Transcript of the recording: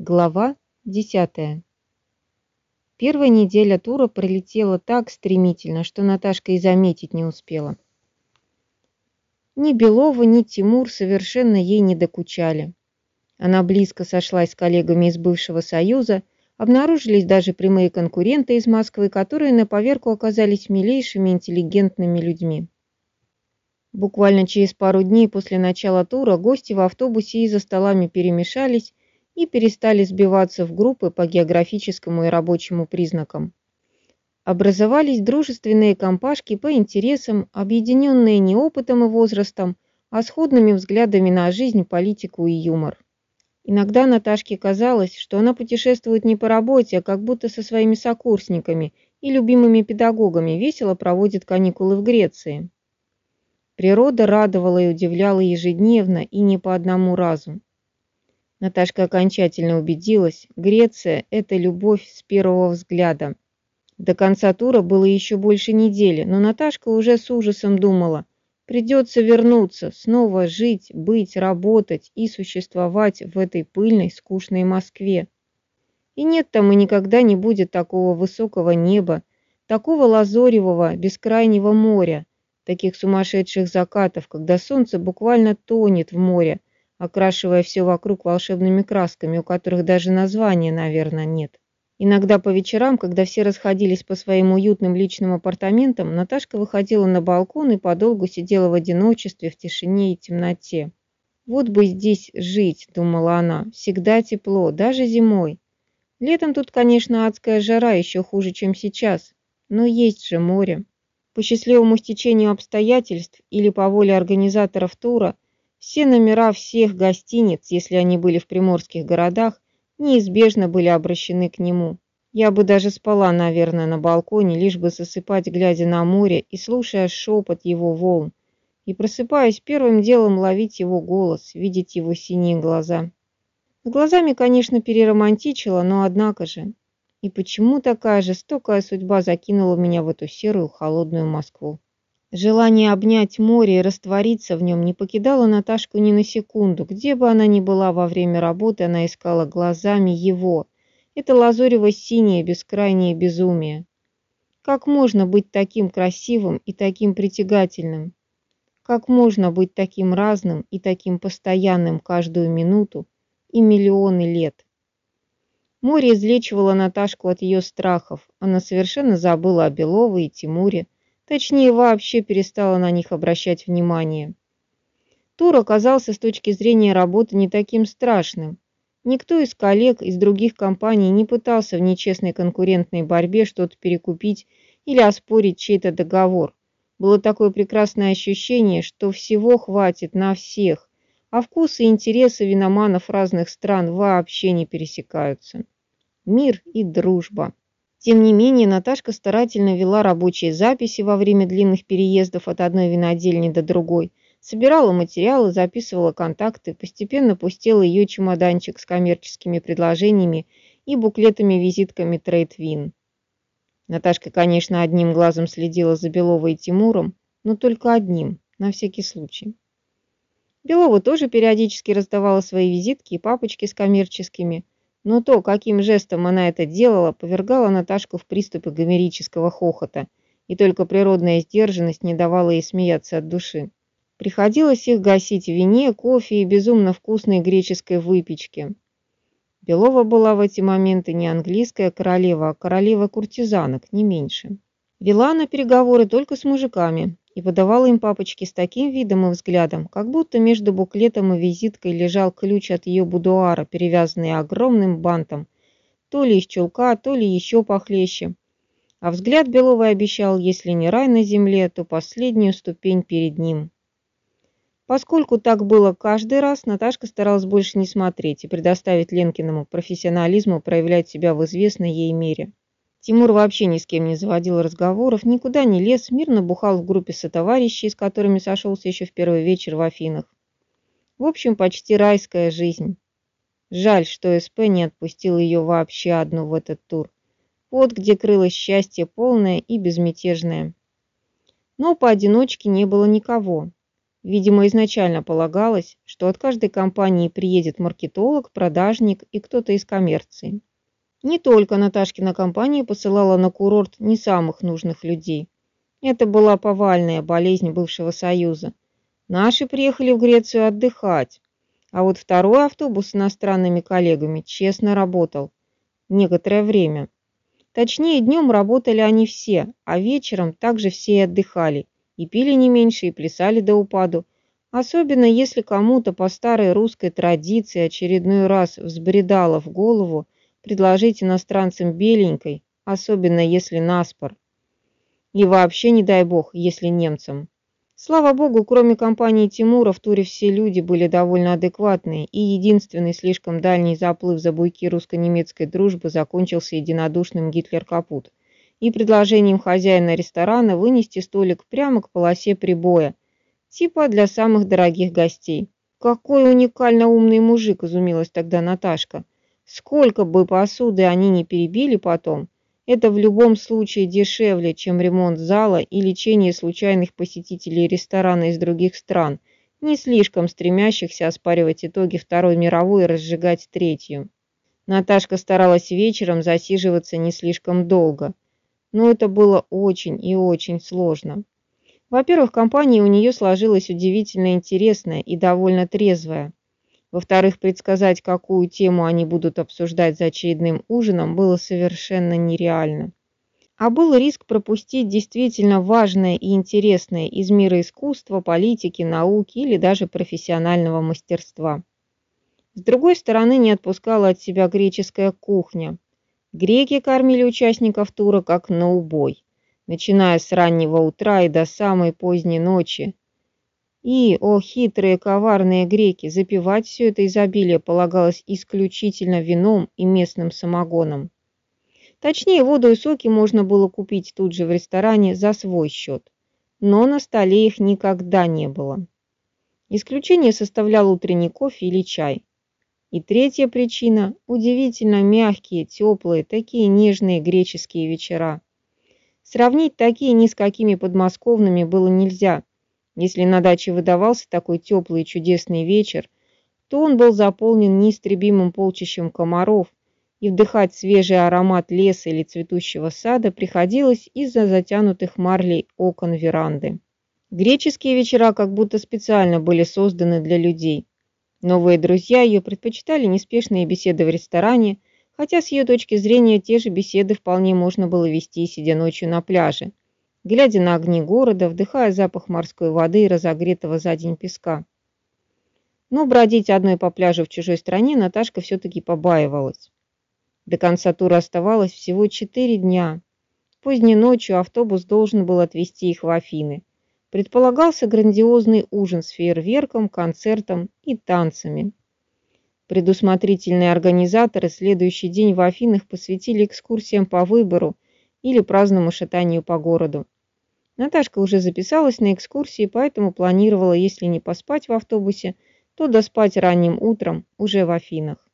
Глава 10. Первая неделя тура пролетела так стремительно, что Наташка и заметить не успела. Ни Белова, ни Тимур совершенно ей не докучали. Она близко сошлась с коллегами из бывшего Союза, обнаружились даже прямые конкуренты из Москвы, которые на поверку оказались милейшими интеллигентными людьми. Буквально через пару дней после начала тура гости в автобусе и за столами перемешались и перестали сбиваться в группы по географическому и рабочему признакам. Образовались дружественные компашки по интересам, объединенные не опытом и возрастом, а сходными взглядами на жизнь, политику и юмор. Иногда Наташке казалось, что она путешествует не по работе, а как будто со своими сокурсниками и любимыми педагогами весело проводит каникулы в Греции. Природа радовала и удивляла ежедневно и не по одному разу. Наташка окончательно убедилась, Греция – это любовь с первого взгляда. До конца тура было еще больше недели, но Наташка уже с ужасом думала, придется вернуться, снова жить, быть, работать и существовать в этой пыльной, скучной Москве. И нет там и никогда не будет такого высокого неба, такого лазоревого, бескрайнего моря, таких сумасшедших закатов, когда солнце буквально тонет в море, окрашивая все вокруг волшебными красками, у которых даже названия, наверное, нет. Иногда по вечерам, когда все расходились по своим уютным личным апартаментам, Наташка выходила на балкон и подолгу сидела в одиночестве, в тишине и темноте. «Вот бы здесь жить», — думала она, — «всегда тепло, даже зимой. Летом тут, конечно, адская жара, еще хуже, чем сейчас, но есть же море». По счастливому стечению обстоятельств или по воле организаторов тура – все номера всех гостиниц, если они были в приморских городах, неизбежно были обращены к нему. Я бы даже спала, наверное, на балконе, лишь бы засыпать, глядя на море и слушая шепот его волн, и просыпаясь первым делом ловить его голос, видеть его синие глаза. С глазами, конечно, переромантичила, но однако же. И почему такая жестокая судьба закинула меня в эту серую холодную Москву? Желание обнять море и раствориться в нем не покидало Наташку ни на секунду. Где бы она ни была во время работы, она искала глазами его. Это лазорево-синее бескрайнее безумие. Как можно быть таким красивым и таким притягательным? Как можно быть таким разным и таким постоянным каждую минуту и миллионы лет? Море излечивало Наташку от ее страхов. Она совершенно забыла о Беловой и Тимуре Точнее, вообще перестала на них обращать внимание. Тур оказался с точки зрения работы не таким страшным. Никто из коллег из других компаний не пытался в нечестной конкурентной борьбе что-то перекупить или оспорить чей-то договор. Было такое прекрасное ощущение, что всего хватит на всех, а вкусы и интересы виноманов разных стран вообще не пересекаются. Мир и дружба. Тем не менее, Наташка старательно вела рабочие записи во время длинных переездов от одной винодельни до другой, собирала материалы, записывала контакты, постепенно пустила ее чемоданчик с коммерческими предложениями и буклетами-визитками Трейдвин. Наташка, конечно, одним глазом следила за Беловой и Тимуром, но только одним, на всякий случай. Белова тоже периодически раздавала свои визитки и папочки с коммерческими – но то, каким жестом она это делала, повергало Наташку в приступы гомерического хохота, и только природная сдержанность не давала ей смеяться от души. Приходилось их гасить в вине, кофе и безумно вкусной греческой выпечке. Белова была в эти моменты не английская королева, а королева куртизанок, не меньше. Вела она переговоры только с мужиками, и подавала им папочки с таким видом и взглядом, как будто между буклетом и визиткой лежал ключ от ее будуара, перевязанный огромным бантом, то ли из чулка, то ли еще похлеще. А взгляд Беловой обещал, если не рай на земле, то последнюю ступень перед ним. Поскольку так было каждый раз, Наташка старалась больше не смотреть и предоставить Ленкиному профессионализму проявлять себя в известной ей мере. Тимур вообще ни с кем не заводил разговоров, никуда не лез, мирно бухал в группе сотоварищей, с которыми сошелся еще в первый вечер в Афинах. В общем, почти райская жизнь. Жаль, что СП не отпустил ее вообще одну в этот тур. Вот где крылось счастье полное и безмятежное. Но поодиночке не было никого. Видимо, изначально полагалось, что от каждой компании приедет маркетолог, продажник и кто-то из коммерции. Не только Наташкина компания посылала на курорт не самых нужных людей. Это была повальная болезнь бывшего Союза. Наши приехали в Грецию отдыхать, а вот второй автобус с иностранными коллегами честно работал. Некоторое время. Точнее, днем работали они все, а вечером также все и отдыхали. И пили не меньше, и плясали до упаду. Особенно если кому-то по старой русской традиции очередной раз взбредало в голову предложить иностранцам беленькой, особенно если наспор. И вообще, не дай бог, если немцам. Слава богу, кроме компании Тимура, в туре все люди были довольно адекватные, и единственный слишком дальний заплыв за буйки русско-немецкой дружбы закончился единодушным Гитлер-капут и предложением хозяина ресторана вынести столик прямо к полосе прибоя, типа для самых дорогих гостей. «Какой уникально умный мужик!» – изумилась тогда Наташка. «Сколько бы посуды они не перебили потом!» Это в любом случае дешевле, чем ремонт зала и лечение случайных посетителей ресторана из других стран, не слишком стремящихся оспаривать итоги Второй мировой и разжигать Третью. Наташка старалась вечером засиживаться не слишком долго, но это было очень и очень сложно. Во-первых, компания у нее сложилась удивительно интересная и довольно трезвая. Во-вторых, предсказать, какую тему они будут обсуждать за очередным ужином, было совершенно нереально. А был риск пропустить действительно важное и интересное из мира искусства, политики, науки или даже профессионального мастерства. С другой стороны, не отпускала от себя греческая кухня. Греки кормили участников тура как на убой, начиная с раннего утра и до самой поздней ночи, и, о хитрые коварные греки, запивать все это изобилие полагалось исключительно вином и местным самогоном. Точнее, воду и соки можно было купить тут же в ресторане за свой счет, но на столе их никогда не было. Исключение составлял утренний кофе или чай. И третья причина – удивительно мягкие, теплые, такие нежные греческие вечера. Сравнить такие ни с какими подмосковными было нельзя, если на даче выдавался такой теплый и чудесный вечер, то он был заполнен неистребимым полчищем комаров, и вдыхать свежий аромат леса или цветущего сада приходилось из-за затянутых марлей окон веранды. Греческие вечера как будто специально были созданы для людей. Новые друзья ее предпочитали неспешные беседы в ресторане, хотя с ее точки зрения те же беседы вполне можно было вести, сидя ночью на пляже – глядя на огни города, вдыхая запах морской воды и разогретого за день песка. Но бродить одной по пляжу в чужой стране Наташка все-таки побаивалась. До конца тура оставалось всего четыре дня. Поздней ночью автобус должен был отвезти их в Афины. Предполагался грандиозный ужин с фейерверком, концертом и танцами. Предусмотрительные организаторы следующий день в Афинах посвятили экскурсиям по выбору или праздному шатанию по городу. Наташка уже записалась на экскурсии, поэтому планировала, если не поспать в автобусе, то доспать ранним утром уже в Афинах.